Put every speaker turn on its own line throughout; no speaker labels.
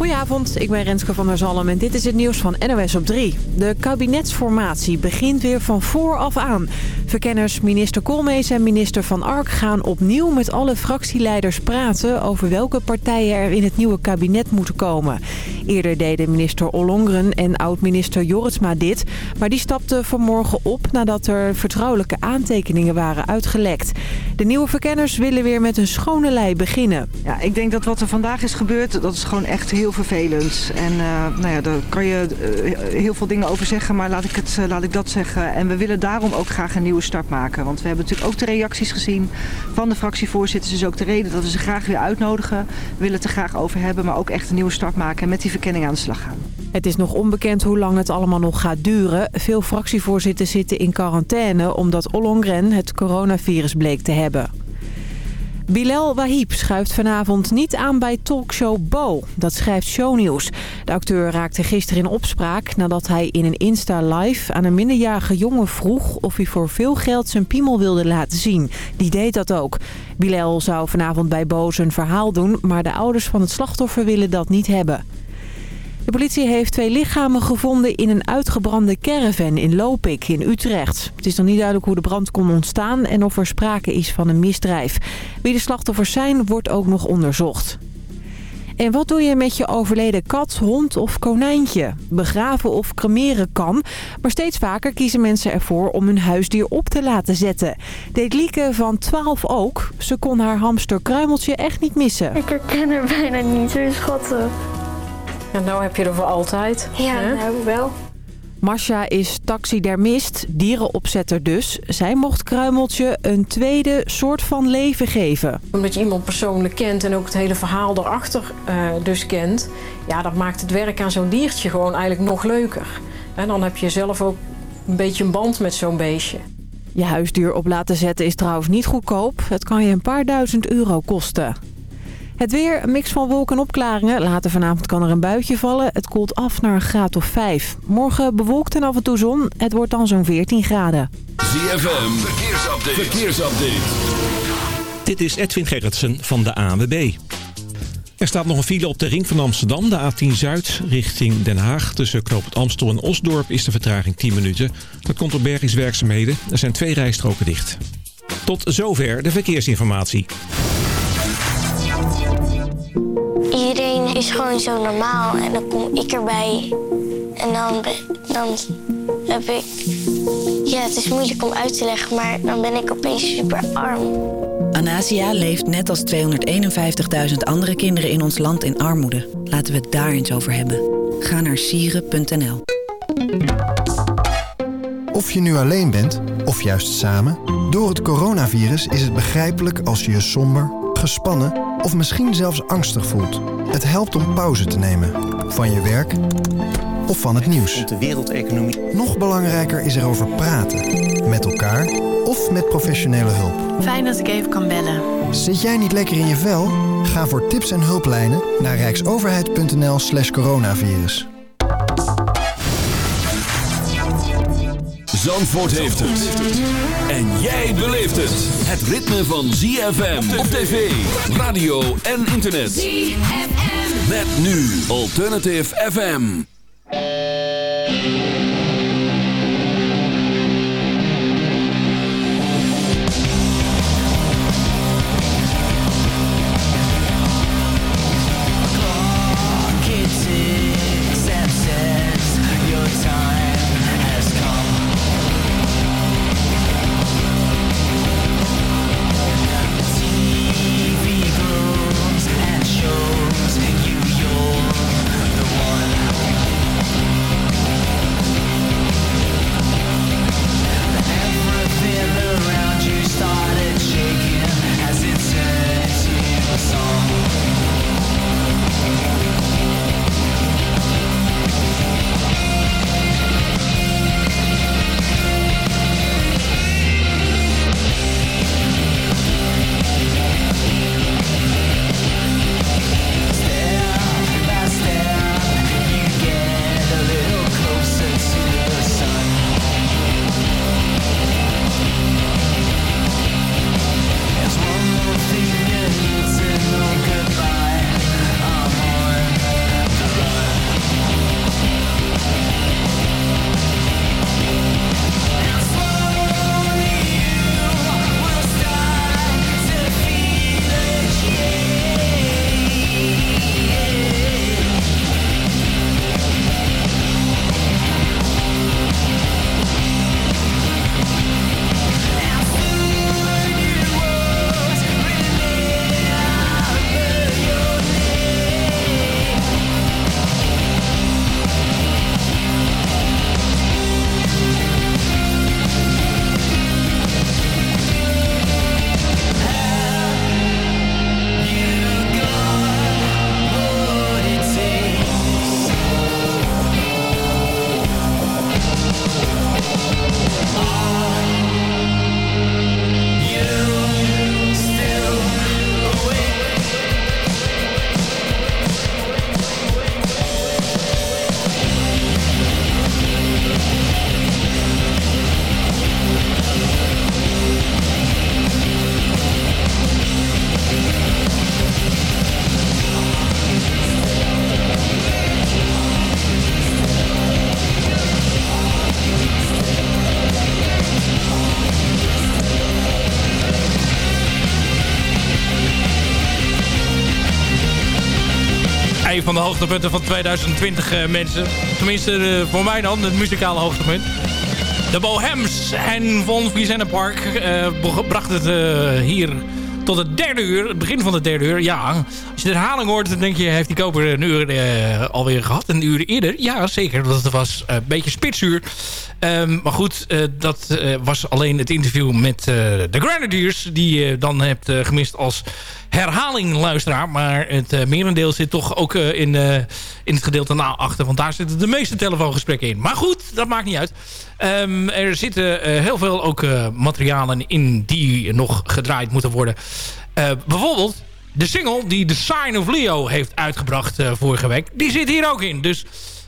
Goedenavond, ik ben Renske van der Zalm en dit is het nieuws van NOS op 3. De kabinetsformatie begint weer van vooraf aan. Verkenners minister Koolmees en minister Van Ark gaan opnieuw met alle fractieleiders praten... over welke partijen er in het nieuwe kabinet moeten komen. Eerder deden minister Ollongren en oud-minister Jorritsma dit... maar die stapte vanmorgen op nadat er vertrouwelijke aantekeningen waren uitgelekt. De nieuwe verkenners willen weer met een schone lei beginnen.
Ja, ik denk dat wat er vandaag is gebeurd, dat is gewoon echt heel vervelend. En uh, nou ja, daar kan je uh, heel veel dingen over zeggen, maar laat ik, het, uh, laat ik dat zeggen. En we willen daarom ook graag een nieuwe start maken. Want we hebben natuurlijk ook de reacties gezien van de fractievoorzitters. Dus ook de reden dat we ze graag weer uitnodigen. We willen het er graag over hebben, maar ook echt een nieuwe start maken en met die verkenning aan de slag gaan.
Het is nog onbekend hoe lang het allemaal nog gaat duren. Veel fractievoorzitters zitten in quarantaine omdat Ollongren het coronavirus bleek te hebben. Bilal Wahib schuift vanavond niet aan bij talkshow Bo. Dat schrijft Shownieuws. De acteur raakte gisteren in opspraak nadat hij in een Insta-live aan een minderjarige jongen vroeg of hij voor veel geld zijn piemel wilde laten zien. Die deed dat ook. Bilal zou vanavond bij Bo zijn verhaal doen, maar de ouders van het slachtoffer willen dat niet hebben. De politie heeft twee lichamen gevonden in een uitgebrande caravan in Lopik in Utrecht. Het is nog niet duidelijk hoe de brand kon ontstaan en of er sprake is van een misdrijf. Wie de slachtoffers zijn, wordt ook nog onderzocht. En wat doe je met je overleden kat, hond of konijntje? Begraven of cremeren kan, maar steeds vaker kiezen mensen ervoor om hun huisdier op te laten zetten. Deed Lieke van 12 ook. Ze kon haar hamster Kruimeltje echt niet missen.
Ik herken haar bijna niet, ze is schattig.
En nou heb je er voor altijd.
Ja,
hè?
nou wel.
Masha is taxidermist, dierenopzetter dus. Zij mocht Kruimeltje een tweede soort van leven geven.
Omdat je iemand persoonlijk kent en ook het hele verhaal erachter uh, dus kent... ja, dat maakt het werk aan zo'n diertje gewoon eigenlijk nog leuker. En dan heb je zelf ook een beetje een band met zo'n beestje.
Je huisdier op laten zetten is trouwens niet goedkoop. Het kan je een paar duizend euro kosten. Het weer, een mix van wolken en opklaringen. Later vanavond kan er een buitje vallen. Het koelt af naar een graad of 5. Morgen bewolkt en af en toe zon. Het wordt dan zo'n 14 graden.
ZFM, verkeersupdate. verkeersupdate.
Dit is Edwin Gerritsen van de ANWB. Er staat nog een file op de ring van Amsterdam, de A10 Zuid, richting Den Haag. Tussen Knoop het Amstel en Osdorp is de vertraging 10 minuten. Dat komt door bergingswerkzaamheden. Er zijn twee rijstroken dicht. Tot zover de verkeersinformatie.
Iedereen is gewoon zo normaal en dan kom ik erbij. En dan, dan heb ik... Ja, het is moeilijk om uit te leggen, maar dan ben ik opeens super arm.
Anasia leeft net als 251.000 andere kinderen in ons land in armoede. Laten we het daar eens over hebben. Ga naar sieren.nl
Of je nu alleen bent, of juist samen... door het coronavirus is het begrijpelijk als je je somber, gespannen... of misschien zelfs angstig voelt. Het helpt om pauze te nemen. Van je werk of van het nieuws.
De wereldeconomie.
Nog belangrijker is erover praten. Met elkaar of met professionele hulp.
Fijn dat ik even kan bellen.
Zit jij niet lekker in je vel? Ga voor tips en hulplijnen naar rijksoverheid.nl slash coronavirus.
Zandvoort heeft het. En jij beleeft het. Het ritme van ZFM op tv, radio en internet.
ZFM.
Met nu Alternative FM.
Hoogtepunten van 2020 mensen. Tenminste voor mij dan, het muzikale hoogtepunt. De Bohems en Von Vicenne Park bracht het hier tot het derde uur. Het begin van het derde uur. Ja, als je de herhaling hoort, dan denk je... heeft die koper een uur uh, alweer gehad. Een uur eerder. Ja, zeker. Dat was een beetje spitsuur. Um, maar goed, uh, dat uh, was alleen het interview met de Grenadiers... die je dan hebt gemist als herhaling luisteraar. Maar het merendeel zit toch ook in, in het gedeelte na achter. Want daar zitten de meeste telefoongesprekken in. Maar goed, dat maakt niet uit. Um, er zitten heel veel ook materialen in die nog gedraaid moeten worden. bijvoorbeeld de single die The Sign of Leo heeft uitgebracht vorige week. Die zit hier ook in. Dus...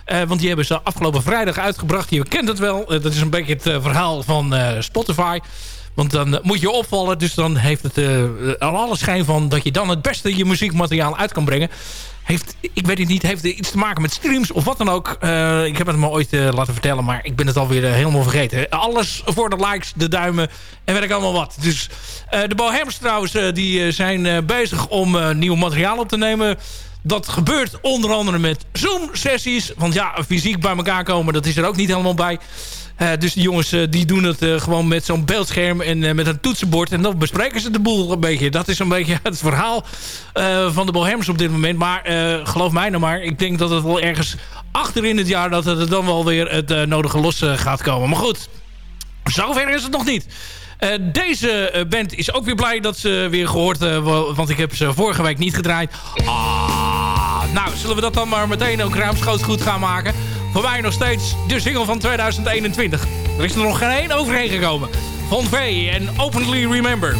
Uh, want die hebben ze afgelopen vrijdag uitgebracht. Je kent het wel. Uh, dat is een beetje het uh, verhaal van Spotify. Want dan moet je opvallen. Dus dan heeft het er alle schijn van dat je dan het beste je muziekmateriaal uit kan brengen. Heeft, ik weet het niet, heeft iets te maken met streams of wat dan ook. ik heb het me ooit laten vertellen, maar ik ben het alweer helemaal vergeten. Alles voor de likes, de duimen en weet ik allemaal wat. Dus de Bohems trouwens, die zijn bezig om nieuw materiaal op te nemen... Dat gebeurt onder andere met Zoom-sessies. Want ja, fysiek bij elkaar komen, dat is er ook niet helemaal bij. Uh, dus die jongens uh, die doen het uh, gewoon met zo'n beeldscherm en met een toetsenbord. En dan bespreken ze de boel een beetje. Dat is een beetje het verhaal van de Bohems op dit moment. Maar geloof mij nou maar, ik denk dat het wel ergens achter in het jaar... dat het dan wel weer het nodige los gaat komen. Maar goed, zover is het nog niet. Deze band is ook weer blij dat ze weer gehoord... want ik heb ze vorige week niet gedraaid. Ah nou, zullen we dat dan maar meteen ook ruimschoots goed gaan maken? Voor mij nog steeds de single van 2021. Er is er nog geen één overheen gekomen. Von V en Openly Remember.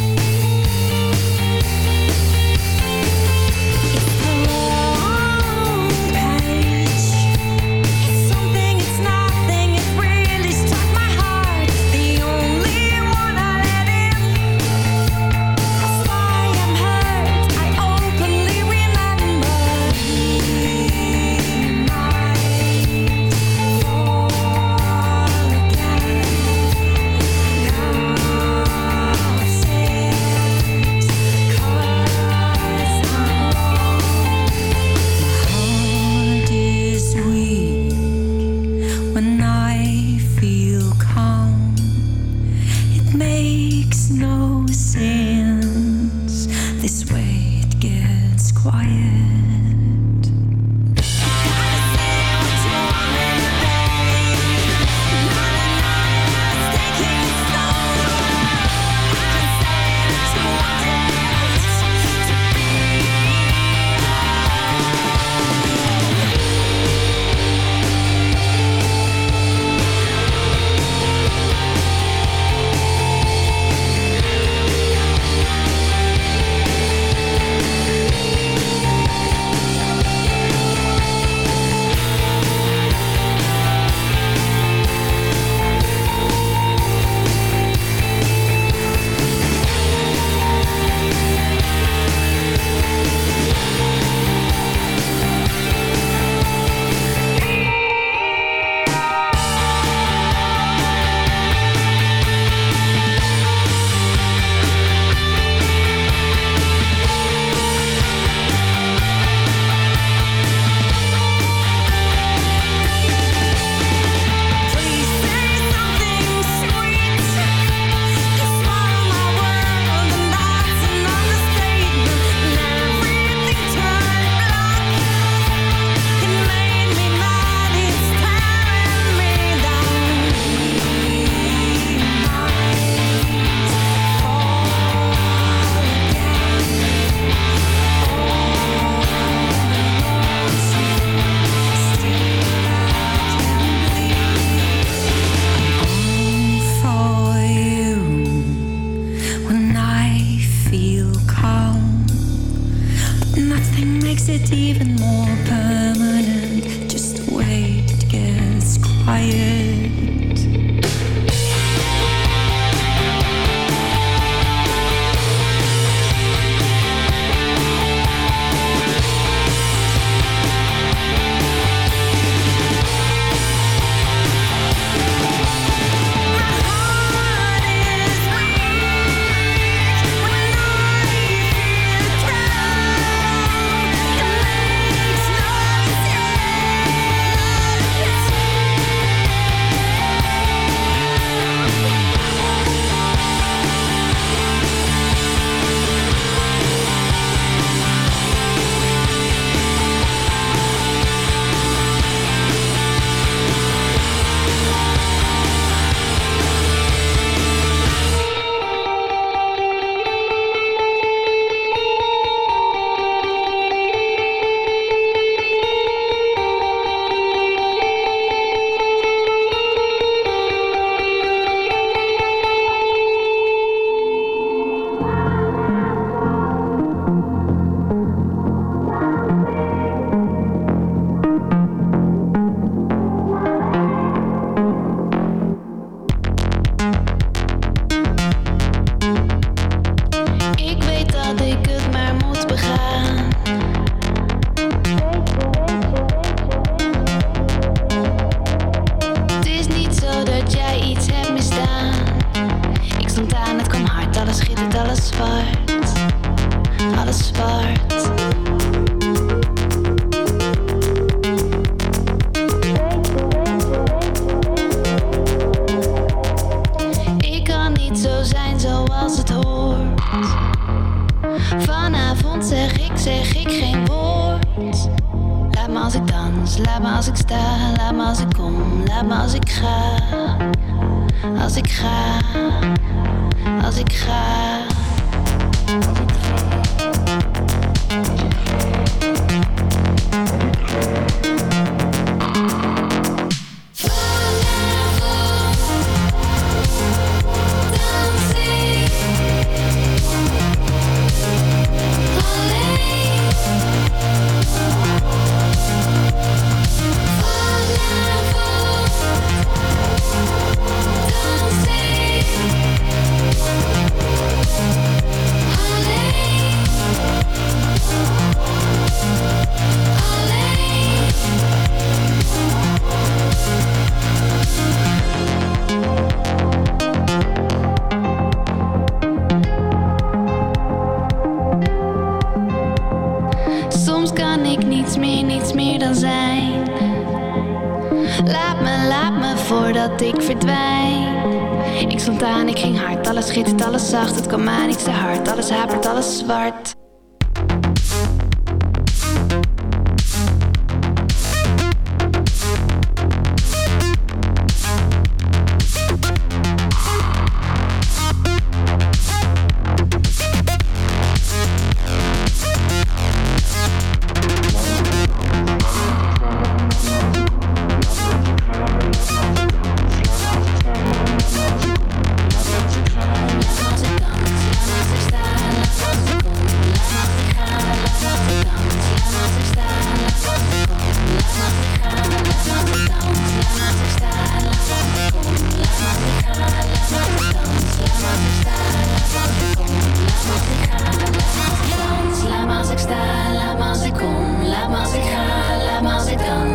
Ik.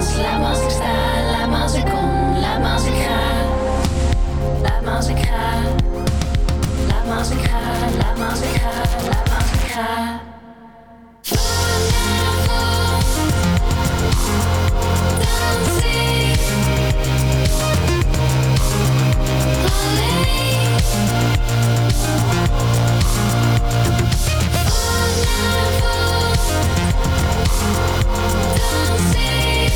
Dans, laat me als ik sta, laat me als ik kom, laat me als ik ga. Laat me als ik ga, laat me als ik ga, laat als ik ga.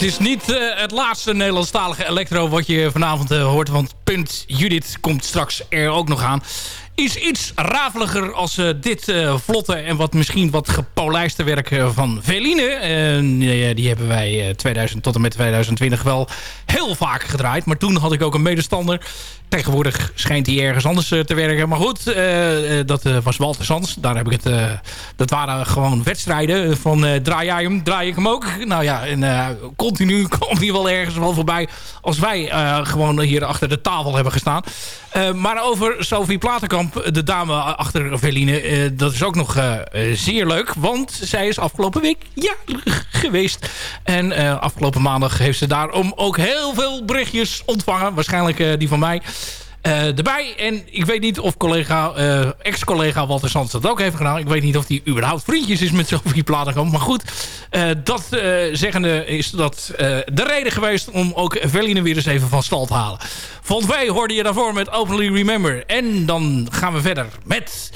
Het is niet eh, het laatste Nederlandstalige electro wat je vanavond eh, hoort. Want Punt Judith komt straks er ook nog aan. Is iets rafeliger als eh, dit eh, vlotte en wat misschien wat gepolijste werk eh, van Veline. Die hebben wij eh, 2000 tot en met 2020 wel heel vaak gedraaid. Maar toen had ik ook een medestander. Tegenwoordig schijnt hij ergens anders te werken. Maar goed, dat was Walter Sands. Daar heb ik het, dat waren gewoon wedstrijden. Van draai jij hem, draai ik hem ook. Nou ja, en continu komt hij wel ergens wel voorbij. Als wij gewoon hier achter de tafel hebben gestaan. Maar over Sophie Platenkamp, de dame achter Veline. eh, dat is ook nog eh, eh, zeer leuk. Want zij is afgelopen week ja, geweest. En afgelopen maandag heeft ze daarom ook heel veel berichtjes ontvangen. Waarschijnlijk die van mij. Eh, erbij. En ik weet niet of collega, eh, ex-collega Walter Sands dat ook heeft gedaan. Ik weet niet of hij überhaupt vriendjes is met Sophie Platenkamp. Maar goed, eh, dat zeggende is dat de reden geweest om ook Veline weer eens even van stal te halen. Vond wij hoorde je daarvoor met Openly Remember. En dan gaan we verder met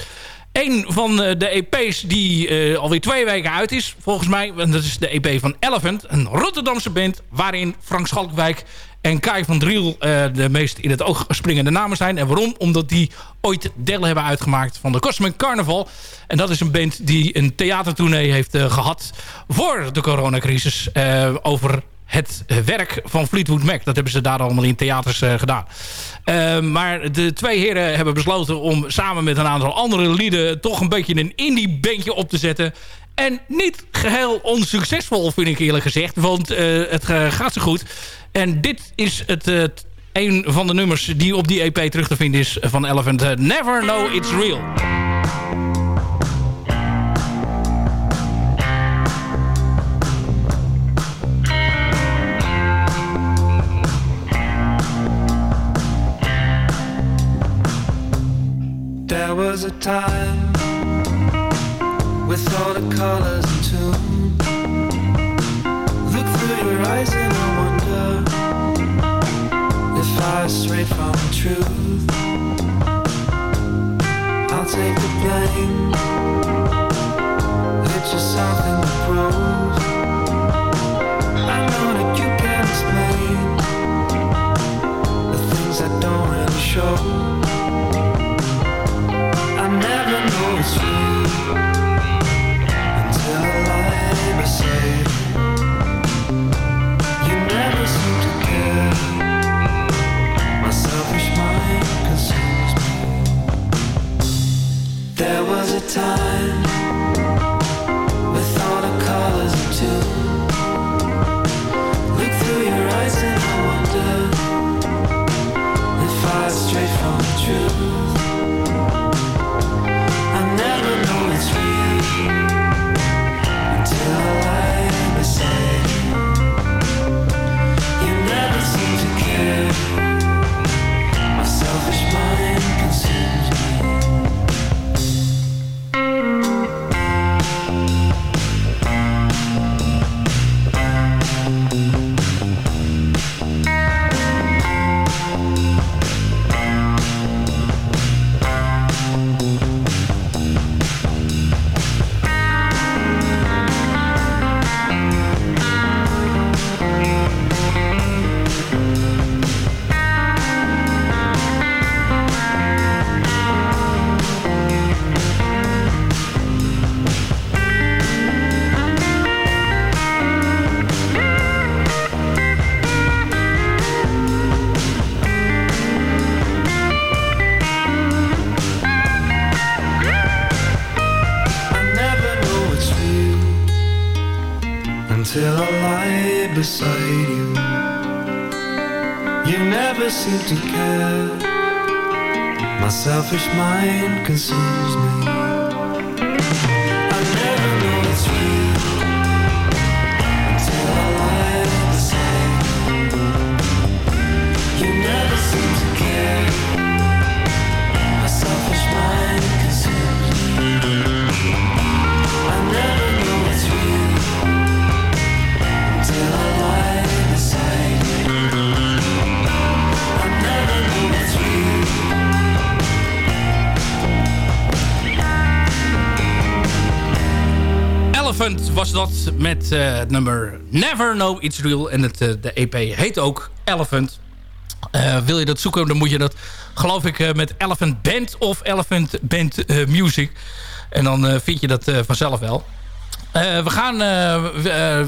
een van de EP's die alweer twee weken uit is, volgens mij. En dat is de EP van Elephant, een Rotterdamse band... waarin Frank Schalkwijk en Kai van Driel eh, de meest in het oog springende namen zijn. En waarom? Omdat die ooit deel hebben uitgemaakt van de Cosmic Carnival. En dat is een band die een theatertournee heeft eh, gehad voor de coronacrisis. eh, over het werk van Fleetwood Mac. Dat hebben ze daar allemaal in theaters gedaan. Maar de twee heren hebben besloten om samen met een aantal andere lieden... toch een beetje een indie bandje op te zetten. En niet geheel onsuccesvol, vind ik eerlijk gezegd. Want het gaat zo goed. En dit is het uh, een van de nummers die op die EP terug te vinden is van Elephant. eh, Never Know It's Real.
There was a time with all the colors in tune. Look through your eyes and I from the truth. I'll take the blame. Hit yourself in the groove. I know that you can't explain the things that don't really show.
Dat met eh, het nummer Never Know It's Real. En het, eh, de EP heet ook Elephant. Eh, wil je dat zoeken, dan moet je dat, geloof ik, met Elephant Band of Elephant Band Music. En dan vind je dat vanzelf wel. We gaan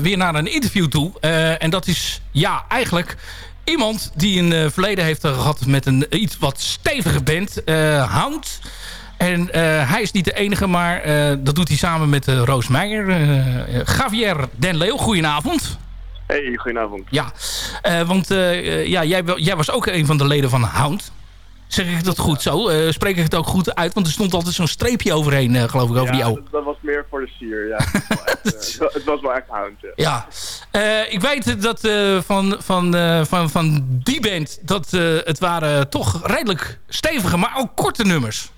weer naar een interview toe. En dat is, ja, eigenlijk iemand die een verleden heeft gehad met een iets wat stevige band. Hound. En eh, hij is niet de enige, maar eh, dat doet hij samen met eh, Roos Meijer. Javier Den Leeuw, goedenavond.
Hey, goedenavond.
Ja, want ja, jij, jij was ook een van de leden van Hound. Zeg ik dat goed zo? Spreek ik het ook goed uit? Want er stond altijd zo'n streepje overheen, geloof ik, over die O.
dat, dat was meer voor de sier, ja. Het was wel echt, het wa- het was wel echt hound, ja.
Ja, ik weet dat van, van, van, van die band... dat het waren toch redelijk stevige, maar ook korte nummers.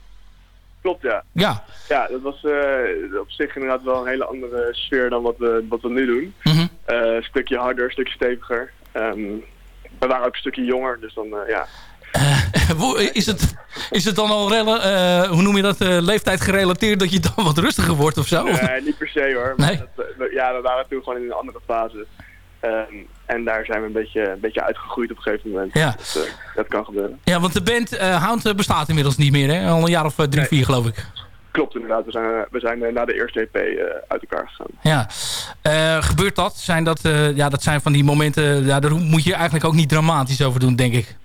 Klopt, ja.
Ja.
Ja, dat was eh, op zich inderdaad wel een hele andere sfeer dan wat we, wat we nu doen.
Mhm.
Eh, een stukje harder, een stukje steviger. Ehm, we waren ook een stukje jonger, dus dan, eh, ja.
Is, het, is het dan al, hoe noem je dat, leeftijd gerelateerd... dat je dan wat rustiger wordt of zo?
Nee, niet per se hoor. Maar
Nee?
dat, ja, we waren toen gewoon in een andere fase. Ehm, en daar zijn we een beetje, een beetje uitgegroeid op een gegeven moment.
Ja.
Dus, eh, dat kan gebeuren.
Ja, want de band eh, Hound eh, bestaat inmiddels niet meer, hè? Al een jaar of drie, vier, geloof ik.
Klopt inderdaad, we zijn, we zijn na de eerste EP uit elkaar gegaan.
Ja. Gebeurt dat? Zijn dat, ja, dat zijn van die momenten... Ja, daar moet je eigenlijk ook niet dramatisch over doen, denk ik.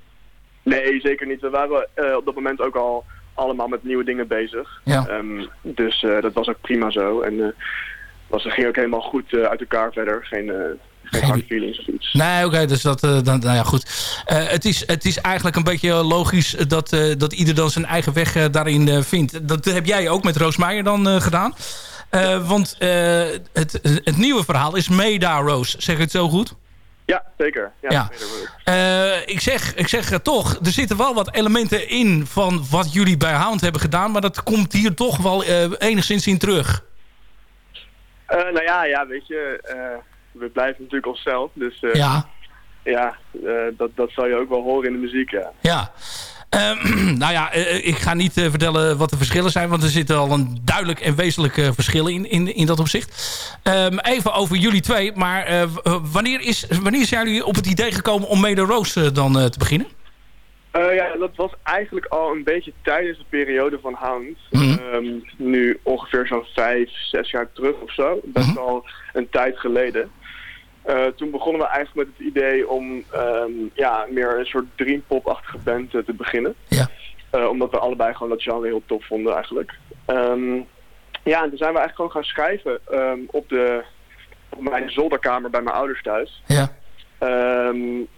Nee, zeker niet. We waren op dat moment ook al allemaal met nieuwe dingen bezig.
Ja.
Ehm, dus dat was ook prima zo. En was, ging ook helemaal goed uit elkaar verder. Geen, geen of iets.
Nee, oké, dus dat, eh, dan, nou ja, goed. Eh, het, is, het is eigenlijk een beetje logisch dat, eh, dat ieder dan zijn eigen weg daarin vindt. Dat heb jij ook met Roos Meijer dan gedaan. Want het, het nieuwe verhaal is Meda Rose. Zeg ik het zo goed?
Ja, zeker. Ja,
Ja. Ik zeg, ik zeg toch, er zitten wel wat elementen in van wat jullie bij Hound hebben gedaan. Maar dat komt hier toch wel enigszins in terug.
Nou ja, ja, weet je, we blijven natuurlijk onszelf. Dus eh,
Ja.
ja eh, dat, dat zal je ook wel horen in de muziek, ja.
Ja. Ehm, nou ja, eh, ik ga niet vertellen wat de verschillen zijn... want er zitten al een duidelijk en wezenlijk verschil in, in, in dat opzicht. Ehm, even over jullie twee. Maar wanneer, is, wanneer zijn jullie op het idee gekomen om Mede Roos dan te beginnen?
Ja, dat was eigenlijk al een beetje tijdens de periode van Hound.
Mhm.
Ehm, nu ongeveer zo'n vijf, zes jaar terug of zo. Best al een tijd geleden. Eh, toen begonnen we eigenlijk met het idee om ehm, ja, meer een soort dreampop-achtige band eh, te beginnen.
Ja.
Eh, omdat we allebei gewoon dat genre heel tof vonden eigenlijk. Ehm, ja, en toen zijn we eigenlijk gewoon gaan schrijven ehm, op, de, op mijn zolderkamer bij mijn ouders thuis.
Ja.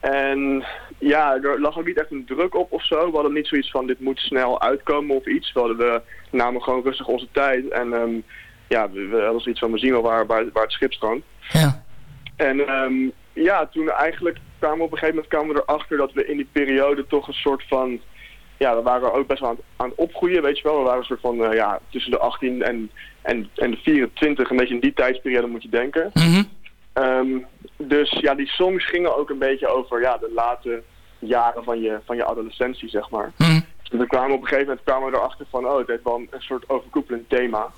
En ja, er lag ook niet echt een druk op of zo. We hadden niet zoiets van dit moet snel uitkomen of iets. We hadden we namen gewoon rustig onze tijd. En ja, we, we hadden zoiets van we zien wel waar, waar, waar het schip strandt.
Ja.
En ehm, ja, toen eigenlijk kwamen we op een gegeven moment kwamen we erachter dat we in die periode toch een soort van... Ja, we waren ook best wel aan, het- aan het opgroeien, weet je wel. We waren een soort van, eh, ja, tussen de 18 en, en, en de 24, een beetje in die tijdsperiode moet je denken.
Mhm.
Ehm, dus ja, die songs gingen ook een beetje over ja, de late jaren van je, van je adolescentie, zeg maar.
Mhm.
Dus we kwamen op een gegeven moment kwamen we erachter van, oh, het heeft wel een, een soort overkoepelend thema.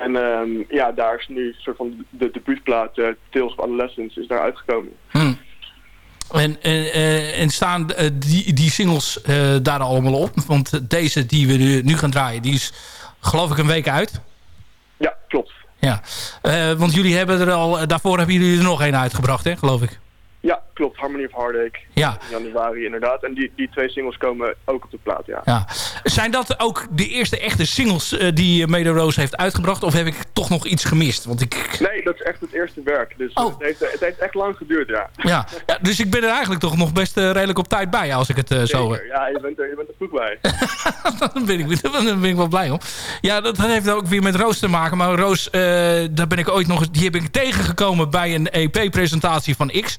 En ehm, ja, daar is nu een soort van de debuutplaat eh, Tales of Adolescence is daar uitgekomen.
Hm. En, en, eh, en staan eh, die, die singles daar allemaal op? Want deze die we nu- gaan draaien, die is geloof ik een week uit.
Ja, klopt.
Ja, want jullie hebben er al, daarvoor hebben jullie er nog één uitgebracht, hè, geloof ik.
Klopt. Harmony of Heartache.
Ja.
In januari inderdaad. En die, die twee singles komen ook op de plaat, ja.
Ja. Zijn dat ook de eerste echte singles eh, die Mede Rose heeft uitgebracht? Of heb ik toch nog iets gemist? Want ik,
Nee, dat is echt het eerste werk. Dus
Oh.
het, heeft, het heeft echt lang geduurd, ja.
ja. ja, dus ik ben er eigenlijk toch nog best eh, redelijk op tijd bij, als ik het eh, zo...
Ja, je bent er, je bent er goed bij.
Daar ben, ik, ben ik wel blij om. Ja, dat heeft ook weer met Roos te maken. Maar Roos, eh, daar ben ik ooit nog. Die heb ik tegengekomen bij een EP-presentatie van X.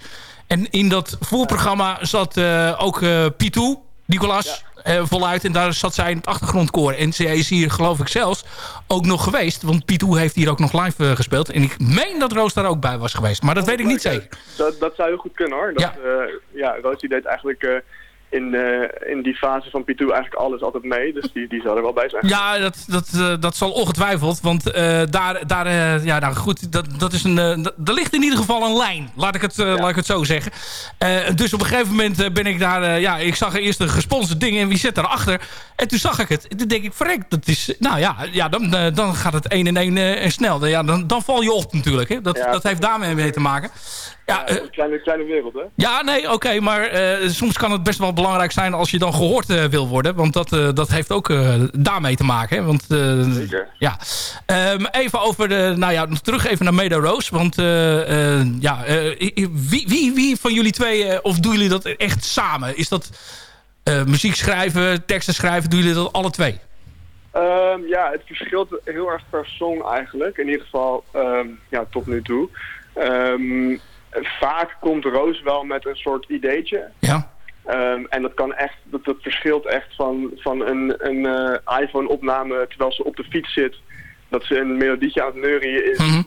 En in dat voorprogramma zat eh, ook eh Pitou, Nicolas, eh, voluit. En daar zat zij in het achtergrondkoor. En zij is hier, geloof ik zelfs, ook nog geweest. Want Pitou heeft hier ook nog live gespeeld. En ik meen dat Roos daar ook bij was geweest. Maar dat weet ik niet zeker.
Dat, dat zou heel goed kunnen hoor. Dat,
Ja.
ja, ja Roos die deed eigenlijk in, eh, in die fase van Pitou eigenlijk alles altijd mee. Dus die, die zou er wel bij zijn.
Ja, dat, dat, eh, dat zal ongetwijfeld. Want eh, daar, daar ja, nou goed, dat, dat is een, er ligt in ieder geval een lijn. Laat ik het, laat ik het zo zeggen. Dus op een gegeven moment ben ik daar, ja, ik zag eerst een gesponsord ding en wie zit daarachter? En toen zag ik het. En toen denk ik, verrek, dat is, nou ja, ja dan, dan gaat het één en één en snel. Ja, dan, dan val je op natuurlijk. Hè. Dat,
Ja.
dat heeft daarmee mee te maken. Ja, eh,
kleine, kleine wereld hè.
ja, nee, oké, maar eh, soms kan het best wel belangrijk zijn als je dan gehoord eh, wil worden. Want dat, dat heeft ook daarmee te maken. Hè? Want,
Zeker.
Ja. Ehm, even over de, nou ja, terug even naar Meda Rose. Want ja, wie, wie, wie van jullie twee, of doen jullie dat echt samen? Is dat muziek schrijven, teksten schrijven, doen jullie dat alle twee?
Ehm, ja, het verschilt heel erg per song eigenlijk. In ieder geval ehm, ja, tot nu toe. Ehm, vaak komt Roos wel met een soort ideetje.
Ja.
Ehm, en dat kan echt, dat, dat verschilt echt van, van een, een eh, iPhone-opname terwijl ze op de fiets zit. Dat ze een melodietje aan het neurien is.
Mhm.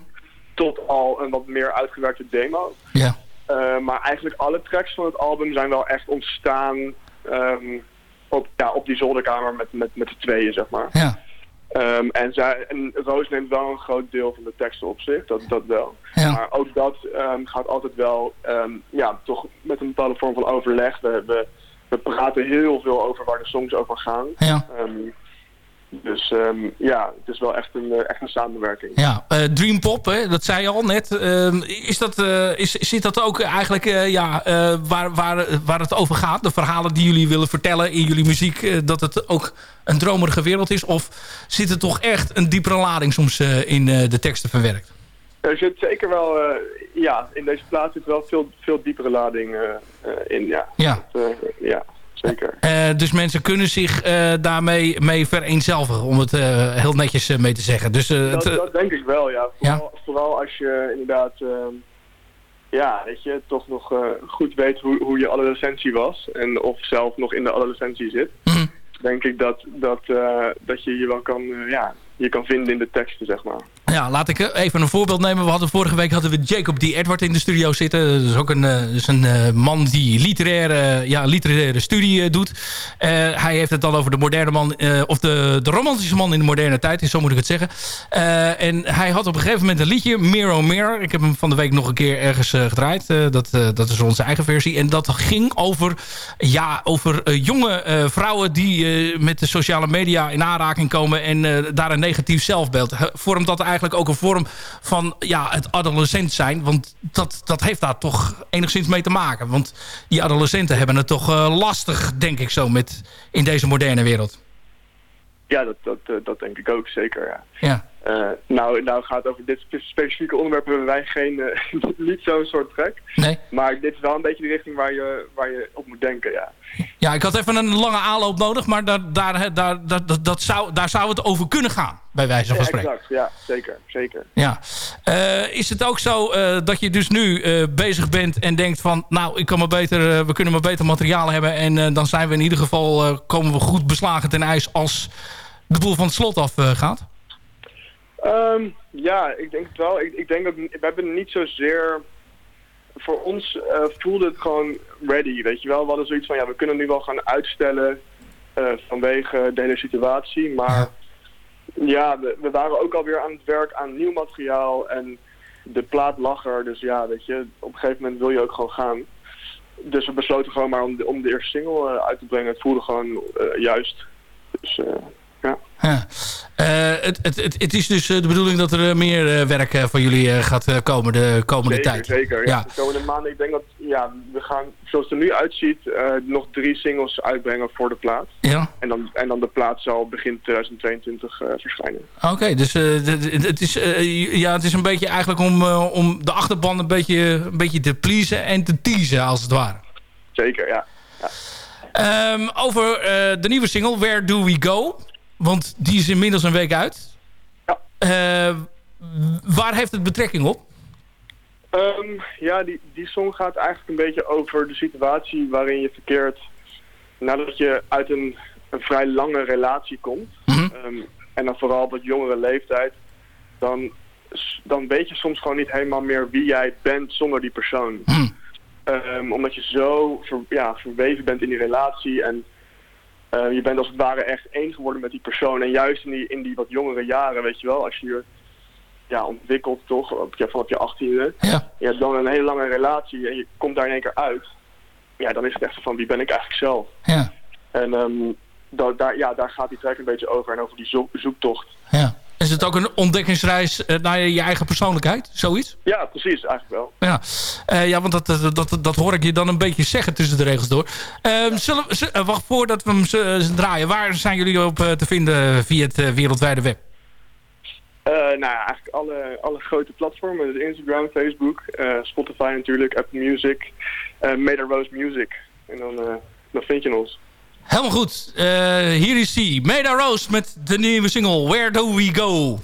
Tot al een wat meer uitgewerkte demo.
Ja.
Eh, maar eigenlijk alle tracks van het album zijn wel echt ontstaan ehm, op, ja, op die zolderkamer met, met, met de tweeën, zeg maar.
Ja.
Ehm, en, zij, en Roos neemt wel een groot deel van de teksten op zich, dat, dat wel.
Ja.
Maar ook dat ehm, gaat altijd wel, ehm, ja, toch met een bepaalde vorm van overleg. We, we, we praten heel veel over waar de songs over gaan.
Ja.
Dus ehm, ja, het is wel echt een, eh, echt een samenwerking.
Ja, eh, Dream Pop, hè, dat zei je al net. Ehm, is dat, eh, is, zit dat ook eigenlijk ja, waar, waar, waar het over gaat? De verhalen die jullie willen vertellen in jullie muziek, dat het ook een dromerige wereld is? Of zit er toch echt een diepere lading soms in de teksten verwerkt?
Er zit zeker wel, ja, in deze plaats zit wel veel, veel diepere lading in, ja.
Ja.
Dat, ja, zeker.
Eh, dus mensen kunnen zich eh, daarmee mee vereenzelvigen, om het eh, heel netjes mee te zeggen. Dus,
Dat, dat denk ik wel, ja. Vooral, vooral als je inderdaad, ehm, ja, weet je, toch nog goed weet hoe, hoe je adolescentie was. En of zelf nog in de adolescentie zit.
Mhm.
Denk ik dat, dat, dat je je wel kan, ja, je kan vinden in de teksten, zeg maar.
Ja, laat ik eh, even een voorbeeld nemen. We hadden vorige week hadden we Jacob D. Edward in de studio zitten. Dat is ook een, eh, is een eh, man die literaire, ja, literaire studie doet. Hij heeft het dan over de moderne man, of de, de romantische man in de moderne tijd, zo moet ik het zeggen. En hij had op een gegeven moment een liedje, Mirror Mirror. Ik heb hem van de week nog een keer ergens gedraaid. Dat, dat is onze eigen versie. En dat ging over, ja, over jonge vrouwen die met de sociale media in aanraking komen en daar een negatief zelfbeeld. Vormt dat eigenlijk ook een vorm van ja, het adolescent zijn? Want dat, dat heeft daar toch enigszins mee te maken. Want die adolescenten hebben het toch eh, lastig, denk ik zo, met, in deze moderne wereld.
Ja, dat, dat, eh, dat denk ik ook, zeker, ja.
Ja.
Eh, nou, nou gaat over dit spe- specifieke onderwerp hebben wij geen, eh, niet zo'n soort trek.
Nee.
Maar dit is wel een beetje de richting waar je, waar je op moet denken, ja.
Ja, ik had even een lange aanloop nodig, maar daar, daar, daar, daar, dat, dat zou, daar zou het over kunnen gaan, bij wijze van
Ja,
spreken.
exact, ja, zeker, zeker.
Ja. Eh, is het ook zo dat je dus nu bezig bent en denkt van... nou, ik kan maar beter, we kunnen maar beter materiaal hebben... en dan zijn we in ieder geval, komen we goed beslagen ten ijs... als de boel van het slot af gaat?
Ehm, ja, ik denk het wel. Ik, ik denk dat we hebben niet zozeer... Voor ons eh, voelde het gewoon ready, weet je wel. We hadden zoiets van, ja, we kunnen nu wel gaan uitstellen eh, vanwege de hele situatie. Maar ja, we, we waren ook alweer aan het werk aan nieuw materiaal en de plaat lag er. Dus ja, weet je, op een gegeven moment wil je ook gewoon gaan. Dus we besloten gewoon maar om de, om de eerste single eh, uit te brengen. Het voelde gewoon juist. Dus ja.
Ja. Eh, het, het, het, is dus eh, de bedoeling dat er eh, meer werk van jullie gaat komen de komende
zeker,
tijd.
Zeker, ja.
Ja.
De komende maanden, ik denk dat, ja, we gaan, zoals het er nu uitziet, nog drie singles uitbrengen voor de plaat.
Ja.
En dan, en dan de plaat zal begin 2022 eh, verschijnen.
Oké, dus het, is, ja, het is een beetje eigenlijk om, om de achterban een beetje, een beetje te pleasen en te teasen, als het ware.
Zeker, ja.
Ehm, over de nieuwe single, Where Do We Go? Want die is inmiddels een week uit. Eh, waar heeft het betrekking op?
Ehm, ja, die, die song gaat eigenlijk een beetje over de situatie waarin je verkeert nadat je uit een, een vrij lange relatie komt. Ehm, en dan vooral op wat jongere leeftijd. Dan, dan weet je soms gewoon niet helemaal meer wie jij bent zonder die persoon. Ehm, omdat je zo ver- ja, verweven bent in die relatie en eh, je bent als het ware echt één geworden met die persoon. En juist in die, in die wat jongere jaren, weet je wel, als je je ja, ontwikkelt toch, op je, vanaf je achttiende.
Ja.
Je hebt dan een hele lange relatie en je komt daar in één keer uit. Ja, dan is het echt van wie ben ik eigenlijk zelf.
Ja.
En da- daar, ja, daar gaat die track een beetje over en over die zoek- zoektocht.
Ja. Is het ook een ontdekkingsreis eh, naar je eigen persoonlijkheid? Zoiets?
Ja, precies, eigenlijk wel.
Ja, Eh, ja want dat, dat, dat, dat hoor ik je dan een beetje zeggen tussen de regels door. Ehm, zullen, we- eh, wacht, voordat we hem draaien. Waar zijn jullie op te vinden via het wereldwijde web?
Nou ja, eigenlijk alle, alle grote platformen. Dus Instagram, Facebook, Spotify natuurlijk, Apple Music, eh Made Rose Music. En dan, dan vind je ons.
Helemaal goed. Eh, hier is hij. Meda Rose met de nieuwe single Where Do We Go?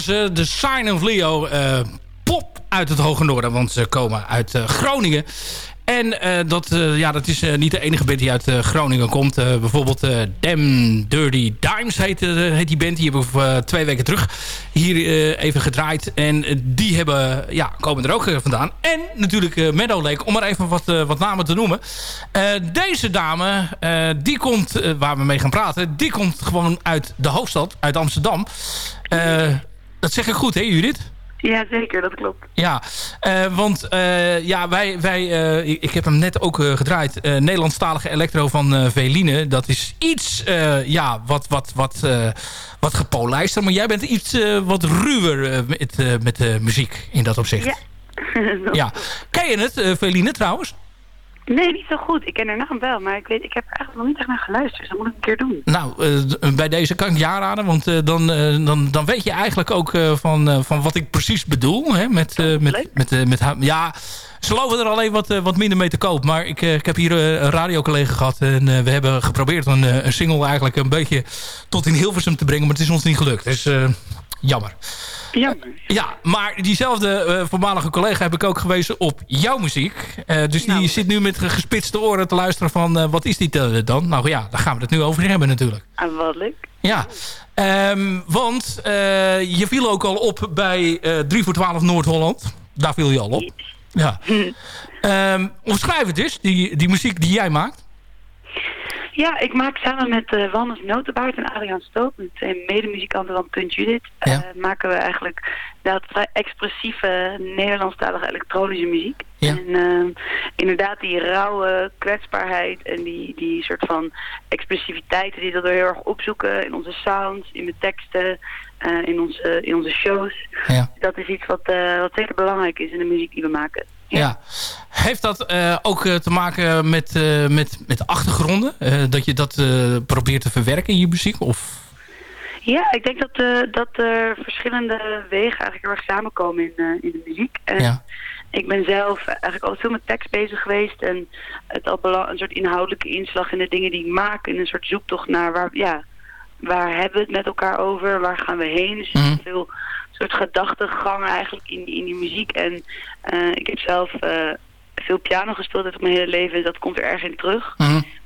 Ze, de Sign of Leo. eh, pop uit het Hoge Noorden, want ze komen uit eh, Groningen. En eh, dat, ja, dat is niet de enige band die uit Groningen komt. Bijvoorbeeld Damn Dirty Dimes heet, die band. Die hebben we twee weken terug hier even gedraaid. En die hebben, ja, komen er ook vandaan. En natuurlijk Meadow Lake, om maar even wat, wat namen te noemen. Deze dame, die komt, waar we mee gaan praten... die komt gewoon uit de hoofdstad, uit Amsterdam. Eh, dat zeg ik goed, hè Judith?
Ja, zeker, dat klopt.
Ja, eh, want eh, ja, wij, wij, eh, ik, ik heb hem net ook gedraaid. Nederlandstalige elektro van Veline. Dat is iets ja, wat, wat, wat, wat gepolijster. Maar jij bent iets wat ruwer met, met de muziek in dat opzicht.
Ja.
Ja. Ken je het, Veline trouwens?
Nee, niet zo goed. Ik ken haar naam wel, maar ik, weet, ik heb er eigenlijk nog niet echt naar geluisterd. Dus dat moet ik een keer doen.
Nou, eh, bij deze kan ik je aanraden. Want eh, dan, eh, dan, dan weet je eigenlijk ook van, van wat ik precies bedoel. Hè, met, met, met, met, ja, ze loven er alleen wat, wat minder mee te koop. Maar ik, ik heb hier een radiocollega gehad. En we hebben geprobeerd een, een single eigenlijk een beetje tot in Hilversum te brengen. Maar het is ons niet gelukt. Dus jammer.
Jammer.
Ja, maar diezelfde eh, voormalige collega heb ik ook gewezen op jouw muziek. Eh, dus die zit nu met gespitste oren te luisteren van... eh, wat is dit eh, dan? Nou ja, daar gaan we het nu over hebben natuurlijk.
Ah, wat leuk.
Ja, Ehm, want eh, je viel ook al op bij eh 3 voor 12 Noord-Holland. Daar viel je al op. Ja. Ehm omschrijf het eens, die, die muziek die jij maakt.
Ja, ik maak samen met eh Wannes Notenbaard en Adriaan Stoop, met twee medemuzikanten van Punt Judith, eh, maken we eigenlijk dat vrij expressieve Nederlandstalige elektronische muziek. En eh, inderdaad die rauwe kwetsbaarheid en die, die soort van expressiviteit die we heel erg opzoeken in onze sounds, in de teksten, eh, in, onze, in onze shows. Dat is iets wat, eh, wat zeker belangrijk is in de muziek die we maken.
Ja. Heeft dat eh, ook te maken met, met, met achtergronden? Dat je dat probeert te verwerken in je muziek? Of...
Ja, ik denk dat, dat er verschillende wegen eigenlijk heel erg samenkomen in, in de muziek. En ik ben zelf eigenlijk al veel met tekst bezig geweest en het al een soort inhoudelijke inslag in de dingen die ik maak. In een soort zoektocht naar waar, ja, waar hebben we het met elkaar over, waar gaan we heen. Dus veel soort gedachtegangen eigenlijk in, in die muziek. En eh, ik heb zelf eh, veel piano gespeeld uit mijn hele leven, dus dat komt er erg in terug.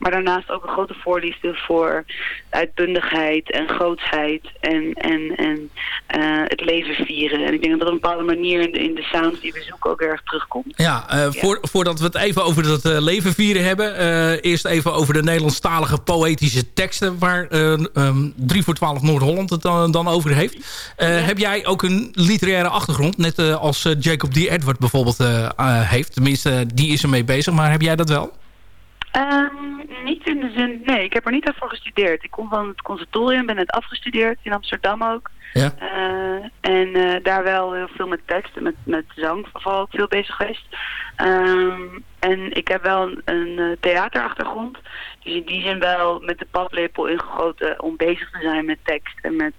Maar daarnaast ook een grote voorliefde voor uitbundigheid en grootsheid en, en, en eh, het leven vieren. En ik denk dat dat op een bepaalde manier in de, in de sounds die we zoeken ook erg terugkomt.
Ja, eh, Voor, voordat we het even over dat eh, leven vieren hebben. eerst even over de Nederlandstalige poëtische teksten... waar eh, ehm, 3 voor 12 Noord-Holland het dan, dan over heeft. Heb jij ook een literaire achtergrond? Net als Jacob D. Edward bijvoorbeeld heeft. Tenminste, die is ermee bezig. Maar heb jij dat wel?
Ehm, niet in de zin, nee, ik heb er niet uit voor gestudeerd. Ik kom van het conservatorium, ben net afgestudeerd, in Amsterdam ook.
Ja.
Eh, en eh, daar wel heel veel met tekst en met, met zang vooral veel bezig geweest. Ehm, en ik heb wel een, een eh, theaterachtergrond. Dus in die zin wel met de paplepel ingegoten om bezig te zijn met tekst en met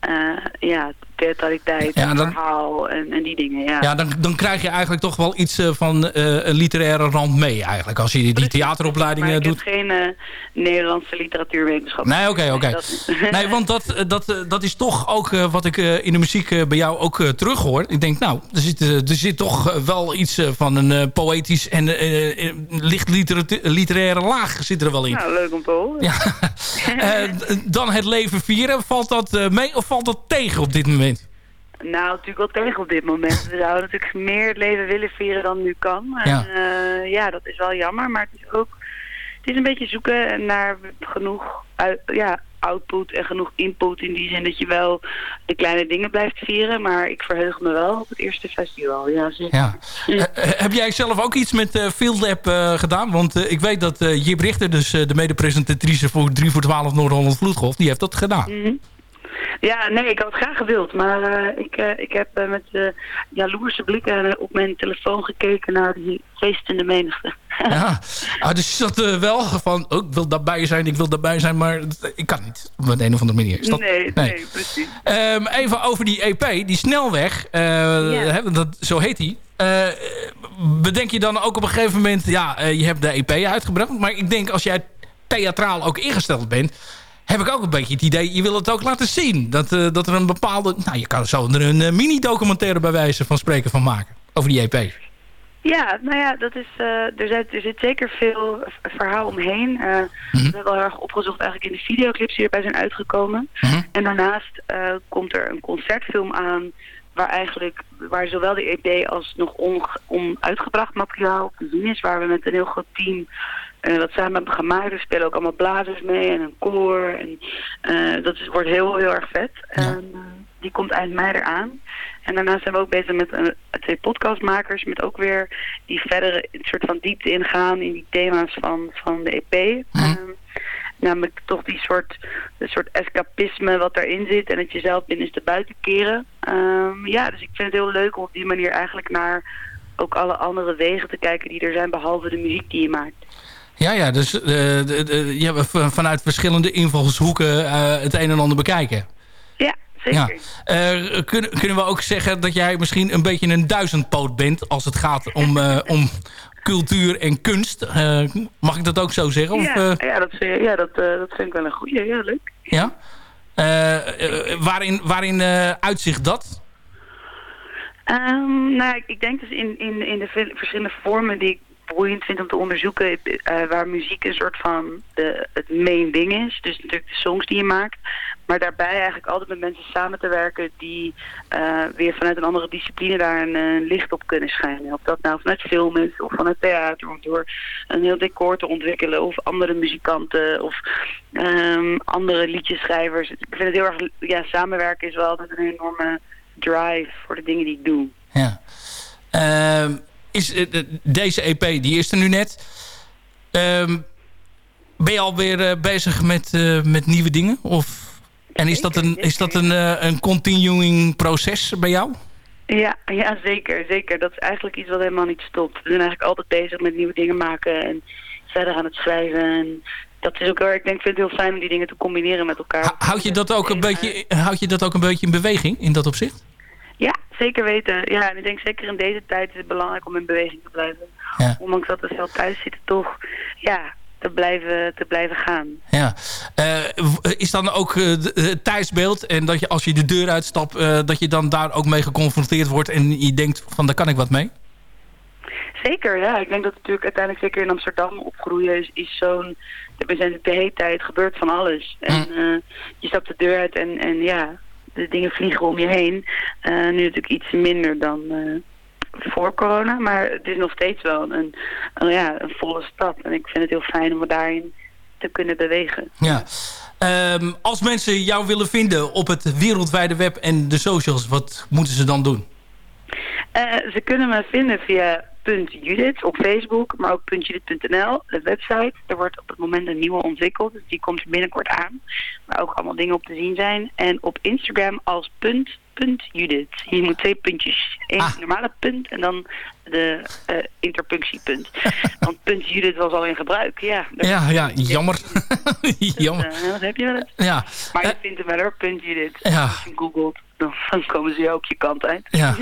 eh, ja, theatraliteit,
Ja, dan-
verhaal en, en die dingen. Ja,
Ja, dan, dan krijg je eigenlijk toch wel iets eh, van eh, een literaire rand mee eigenlijk. Als je die
maar
theateropleidingen
ik
doet.
heb geen eh, Nederlandse literatuurwetenschap.
Nee, oké, oké.
dat-
Nee, want dat, dat, dat is toch ook wat ik in de muziek bij jou ook terug hoor. Ik denk, nou, er zit, er zit toch wel iets van een poëtisch en licht literaire laag zit er wel in.
Nou, leuk om te horen.
Ja. Dan het leven vieren. Valt dat mee of valt dat tegen op dit moment?
Nou, natuurlijk wel tegen op dit moment. We zouden natuurlijk meer het leven willen vieren dan nu kan.
Ja.
En, eh, ja, dat is wel jammer, maar het is ook... Het is een beetje zoeken naar genoeg uit, ja, output en genoeg input in die zin dat je wel de kleine dingen blijft vieren. Maar ik verheug me wel op het eerste festival, ja.
Ja. Eh, eh, heb jij zelf ook iets met eh Field Lab gedaan? Want ik weet dat Jip Richter, dus de mede-presentatrice voor 3 voor 12 Noord-Holland Vloedgolf, die heeft dat gedaan.
Mhm. Ja, nee, ik had het graag gewild, maar eh, ik, eh, ik heb eh, met jaloerse blikken op mijn telefoon gekeken naar die feestende menigte.
Ja, ah, dus je zat eh, wel van, oh, ik wil daarbij zijn, ik wil daarbij zijn, maar dat- ik kan niet. Op de een of andere manier. Is dat-
nee, nee, precies.
Ehm, even over die EP, die snelweg, eh, hè, dat, zo heet die. Eh, bedenk je dan ook op een gegeven moment, ja, eh, je hebt de EP uitgebracht, maar ik denk als jij theatraal ook ingesteld bent, heb ik ook een beetje het idee, je wil het ook laten zien. Dat, eh, dat er een bepaalde, nou je kan zo er een eh, mini-documentaire bij wijze van spreken van maken, over die EP.
Ja, nou ja, dat is, eh, er, zit, er zit zeker veel verhaal omheen. Eh, We hebben wel heel erg opgezocht eigenlijk in de videoclips die erbij zijn uitgekomen. En daarnaast komt er een concertfilm aan waar eigenlijk waar zowel de EP als nog onuitgebracht materiaal te zien is. Waar we met een heel groot team eh dat samen hebben gemaakt. Er spelen ook allemaal blazers mee en een koor. En, eh, dat is, wordt heel, heel erg vet. En, eh, die komt eind mei eraan. En daarnaast zijn we ook bezig met een, twee podcastmakers. Met ook weer die verder een soort van diepte ingaan in die thema's van, van de EP. Ehm, namelijk toch die soort, een soort escapisme wat daarin zit. En het jezelf binnenste buiten keren. Ehm, ja, dus ik vind het heel leuk om op die manier eigenlijk naar ook alle andere wegen te kijken die er zijn. Behalve de muziek die je maakt.
Ja, ja, dus eh, de, de, je hebt vanuit verschillende invalshoeken eh, het een en ander bekijken.
Ja, zeker.
Ja. Eh, kunnen, kunnen we ook zeggen dat jij misschien een beetje een duizendpoot bent... als het gaat om, om cultuur en kunst? Mag ik dat ook zo zeggen? Of,
ja, ja, dat, vind ik- ja dat, dat vind ik wel een goeie. Ja, leuk.
ja? Waarin waarin uitzicht dat?
Ehm, nou, ik, ik denk dus in, in, in de ve- verschillende vormen die ik boeiend vind om te onderzoeken, eh, waar muziek een soort van de, het main ding is. Dus natuurlijk de songs die je maakt. Maar daarbij eigenlijk altijd met mensen samen te werken die eh, weer vanuit een andere discipline daar een eh, licht op kunnen schijnen. Of dat nou vanuit film is of vanuit theater, of door een heel decor te ontwikkelen of andere muzikanten of ehm, andere liedjeschrijvers. Ik vind het heel erg, ja, samenwerken is wel altijd een enorme drive voor de dingen die ik doe.
Ja. Ehm, is, eh, de- deze EP, die is er nu net. Ehm, ben je alweer eh, bezig met, eh, met nieuwe dingen? Of, en is dat een, is dat een, een continuing proces bij jou?
Ja, ja, zeker, zeker. Dat is eigenlijk iets wat helemaal niet stopt. We zijn eigenlijk altijd bezig met nieuwe dingen maken en verder aan het schrijven. En dat is ook erg, ik denk, ik vind het heel fijn om die dingen te combineren met elkaar.
Houd je dat ook een beetje, houd je dat ook een beetje in beweging in dat opzicht?
Ja, zeker weten. Ja, en ik denk zeker in deze tijd is het belangrijk om in beweging te blijven.
Ja.
Ondanks dat we veel thuis zitten, toch ja, te, blijven, te blijven gaan.
Ja. Eh, is dan ook eh, het thuisbeeld en dat je als je de deur uitstapt, eh, dat je dan daar ook mee geconfronteerd wordt en je denkt van daar kan ik wat mee?
Zeker, ja. Ik denk dat natuurlijk uiteindelijk zeker in Amsterdam opgroeien is, is zo'n... We zijn de hele tijd gebeurt van alles. En eh, je stapt de deur uit en, en ja, de dingen vliegen om je heen. Eh, nu natuurlijk iets minder dan eh, voor corona. Maar het is nog steeds wel een, een, ja, een volle stad. En ik vind het heel fijn om me daarin te kunnen bewegen.
Ja. Ehm, als mensen jou willen vinden op het wereldwijde web en de socials, wat moeten ze dan doen?
Eh, ze kunnen me vinden via .judith op Facebook, maar ook .judith.nl, de website. Er wordt op het moment een nieuwe ontwikkeld, dus die komt binnenkort aan. Waar ook allemaal dingen op te zien zijn. En op Instagram als punt, punt Judith. Je moet twee puntjes. Eén normale punt en dan de eh, interpunctiepunt. Want punt Judith was al in gebruik, ja.
Ja, ja, jammer. jammer.
Eh, dat heb je wel eens.
Ja.
Maar je vindt hem wel hoor, punt Judith.
Ja.
Als je googelt, dan, komen ze ook je kant uit.
Ja.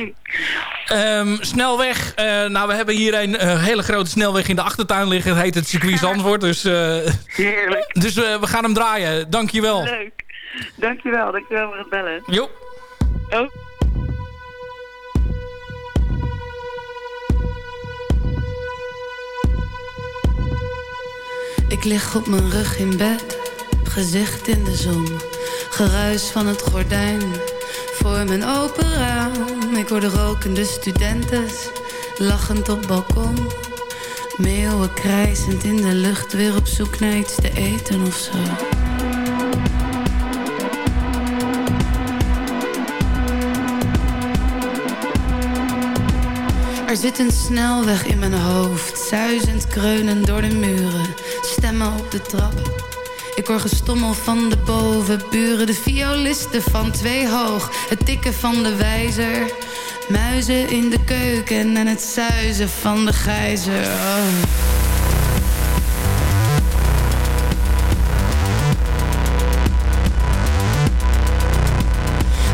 Ehm, snelweg. Eh, nou, we hebben hier een eh, hele grote snelweg in de achtertuin liggen. Het heet het circuit Zandvoort. Dus, eh,
Heerlijk.
dus eh, we gaan hem draaien. Dankjewel.
Leuk. Dankjewel, dankjewel voor het bellen.
Jo.
Oh.
Ik lig op mijn rug in bed, gezicht in de zon. Geruis van het gordijn, voor mijn open raam. Ik hoor de rokende studenten, lachend op balkon. Meeuwen krijzend in de lucht, weer op zoek naar iets te eten of zo. Er zit een snelweg in mijn hoofd, zuizend kreunen door de muren, stemmen op de trap. Ik hoor gestommel van de bovenburen, de violisten van twee hoog, het tikken van de wijzer, muizen in de keuken en het zuizen van de gijzer. Oh.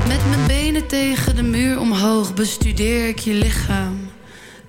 Met mijn benen tegen de muur omhoog bestudeer ik je lichaam.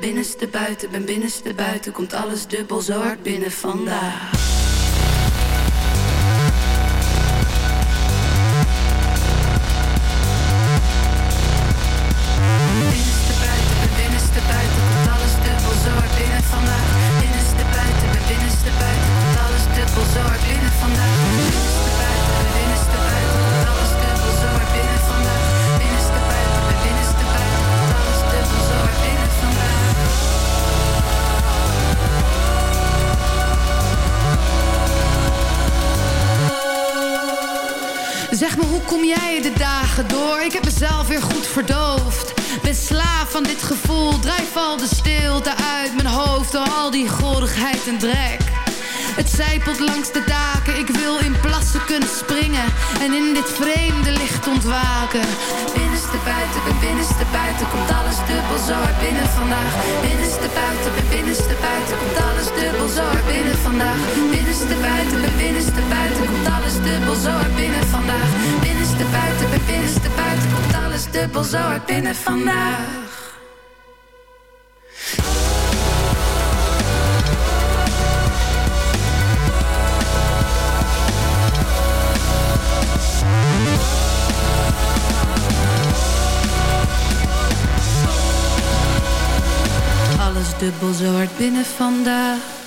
Binnenste buiten, ben binnenste buiten, komt alles dubbel zo hard binnen vandaag. Ben slaaf van dit gevoel. Drijf al de stilte uit mijn hoofd door al die gorigheid en drek. Zijpelt langs de daken. Ik wil in plassen kunnen springen. En in dit vreemde licht ontwaken. Binnenste buiten, binnenste buiten. Komt alles dubbel zo hard binnen vandaag. Binnenste buiten, binnenste buiten. Komt alles dubbel zo hard binnen vandaag. Binnenste buiten, binnenste buiten. Komt alles dubbel zo hard binnen vandaag. Binnenste buiten, binnenste buiten. Komt alles dubbel zo hard binnen vandaag. Dubbel zo hard binnen vandaag.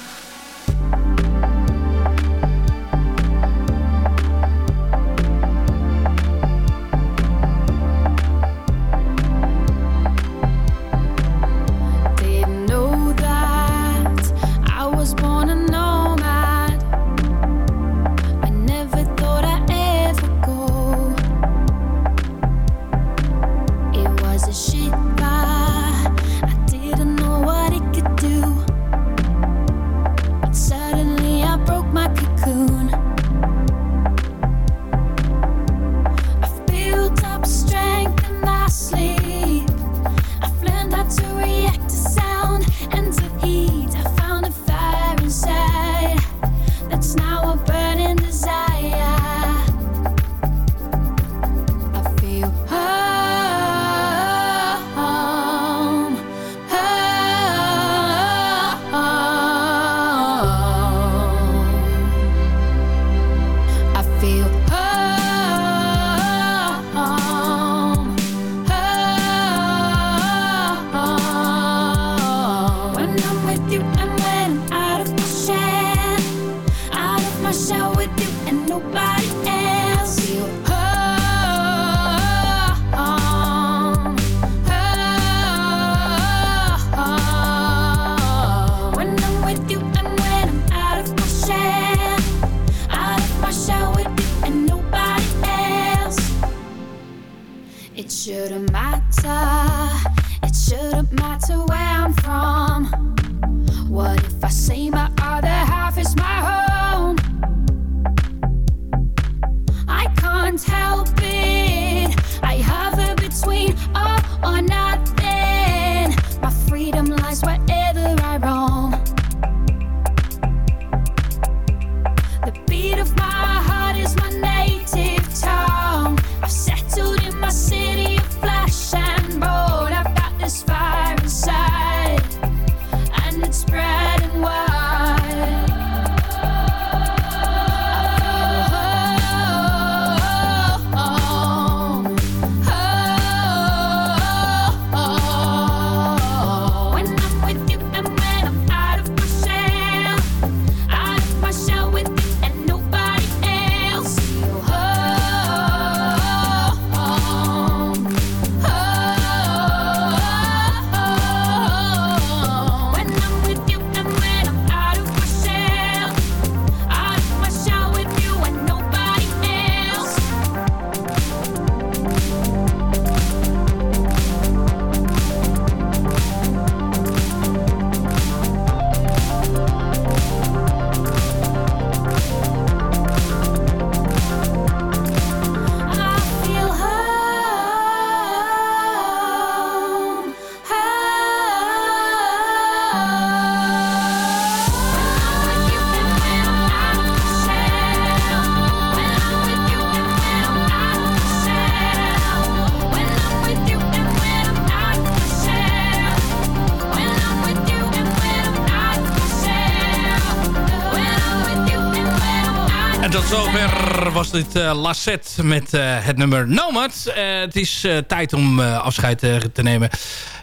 Dit uh, met uh, het nummer Nomad. Uh, het is tijd om afscheid te nemen.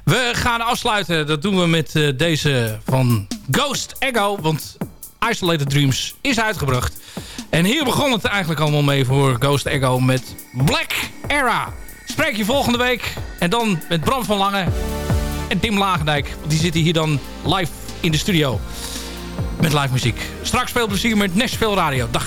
We gaan afsluiten. Dat doen we met deze van Ghost Echo. Want Isolated Dreams is uitgebracht. En hier begon het eigenlijk allemaal mee voor Ghost Echo met Black Era. Spreek je volgende week. En dan met Bram van Lange en Tim Lagendijk. Die zitten hier dan live in de studio. Met live muziek. Straks veel plezier met Nashville Radio. Dag.